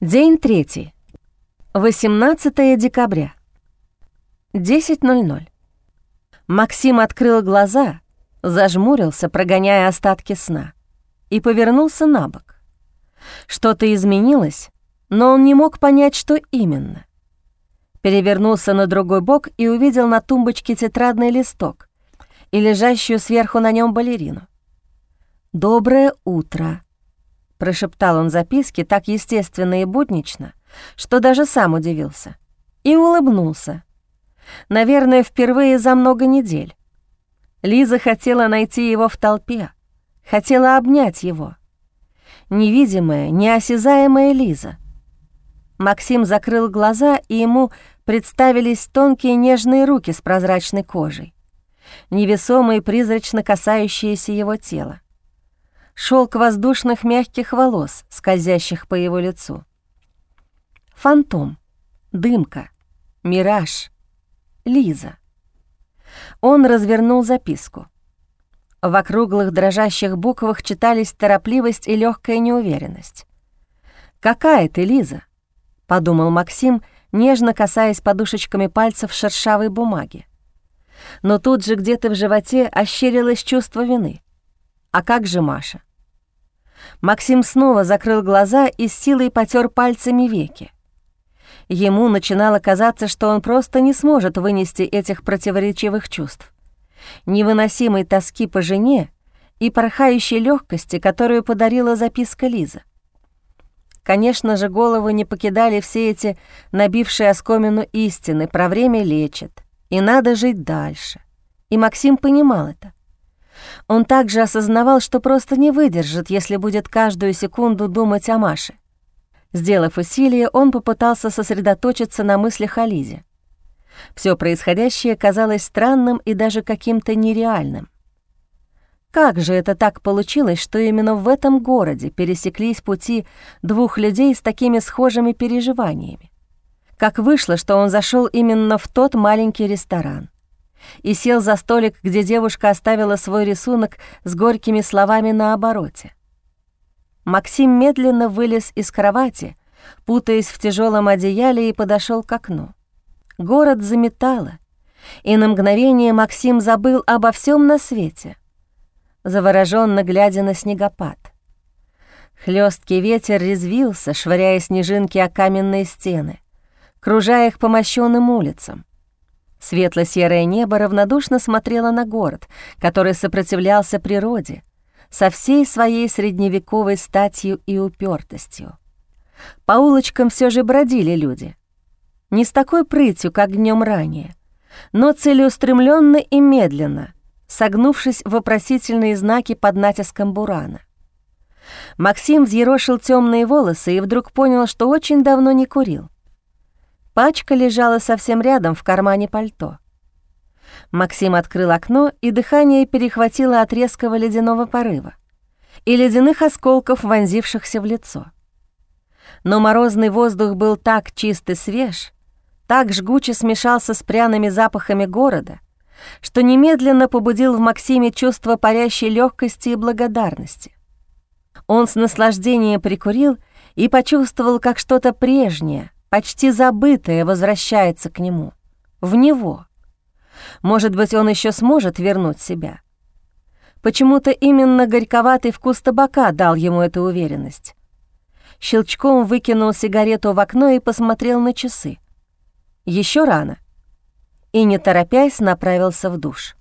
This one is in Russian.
День третий. 18 декабря. 10.00. Максим открыл глаза, зажмурился, прогоняя остатки сна, и повернулся на бок. Что-то изменилось, но он не мог понять, что именно. Перевернулся на другой бок и увидел на тумбочке тетрадный листок и лежащую сверху на нем балерину. «Доброе утро», прошептал он записки так естественно и буднично, что даже сам удивился. И улыбнулся. Наверное, впервые за много недель. Лиза хотела найти его в толпе, хотела обнять его. Невидимая, неосязаемая Лиза. Максим закрыл глаза, и ему представились тонкие нежные руки с прозрачной кожей, невесомые призрачно касающиеся его тела шелк воздушных мягких волос, скользящих по его лицу. Фантом, дымка, мираж, Лиза. Он развернул записку. В округлых дрожащих буквах читались торопливость и легкая неуверенность. «Какая ты, Лиза?» — подумал Максим, нежно касаясь подушечками пальцев шершавой бумаги. Но тут же где-то в животе ощерилось чувство вины. «А как же Маша?» Максим снова закрыл глаза и с силой потер пальцами веки. Ему начинало казаться, что он просто не сможет вынести этих противоречивых чувств. Невыносимой тоски по жене и порхающей легкости, которую подарила записка Лиза. Конечно же, голову не покидали все эти набившие оскомину истины про время лечит, и надо жить дальше. И Максим понимал это. Он также осознавал, что просто не выдержит, если будет каждую секунду думать о Маше. Сделав усилие, он попытался сосредоточиться на мыслях о Лизе. Все происходящее казалось странным и даже каким-то нереальным. Как же это так получилось, что именно в этом городе пересеклись пути двух людей с такими схожими переживаниями? Как вышло, что он зашел именно в тот маленький ресторан? И сел за столик, где девушка оставила свой рисунок с горькими словами на обороте. Максим медленно вылез из кровати, путаясь в тяжелом одеяле, и подошел к окну. Город заметало, и на мгновение Максим забыл обо всем на свете, завороженно глядя на снегопад. Хлесткий ветер резвился, швыряя снежинки о каменные стены, кружая их по мощенным улицам. Светло-серое небо равнодушно смотрело на город, который сопротивлялся природе, со всей своей средневековой статью и упертостью. По улочкам все же бродили люди. Не с такой прытью, как днем ранее, но целеустремленно и медленно, согнувшись в вопросительные знаки под натиском бурана. Максим взъерошил темные волосы и вдруг понял, что очень давно не курил. Пачка лежала совсем рядом в кармане пальто. Максим открыл окно, и дыхание перехватило от резкого ледяного порыва и ледяных осколков, вонзившихся в лицо. Но морозный воздух был так чист и свеж, так жгуче смешался с пряными запахами города, что немедленно побудил в Максиме чувство парящей легкости и благодарности. Он с наслаждением прикурил и почувствовал, как что-то прежнее — почти забытое возвращается к нему, в него. Может быть, он еще сможет вернуть себя. Почему-то именно горьковатый вкус табака дал ему эту уверенность. Щелчком выкинул сигарету в окно и посмотрел на часы. Еще рано. И, не торопясь, направился в душ.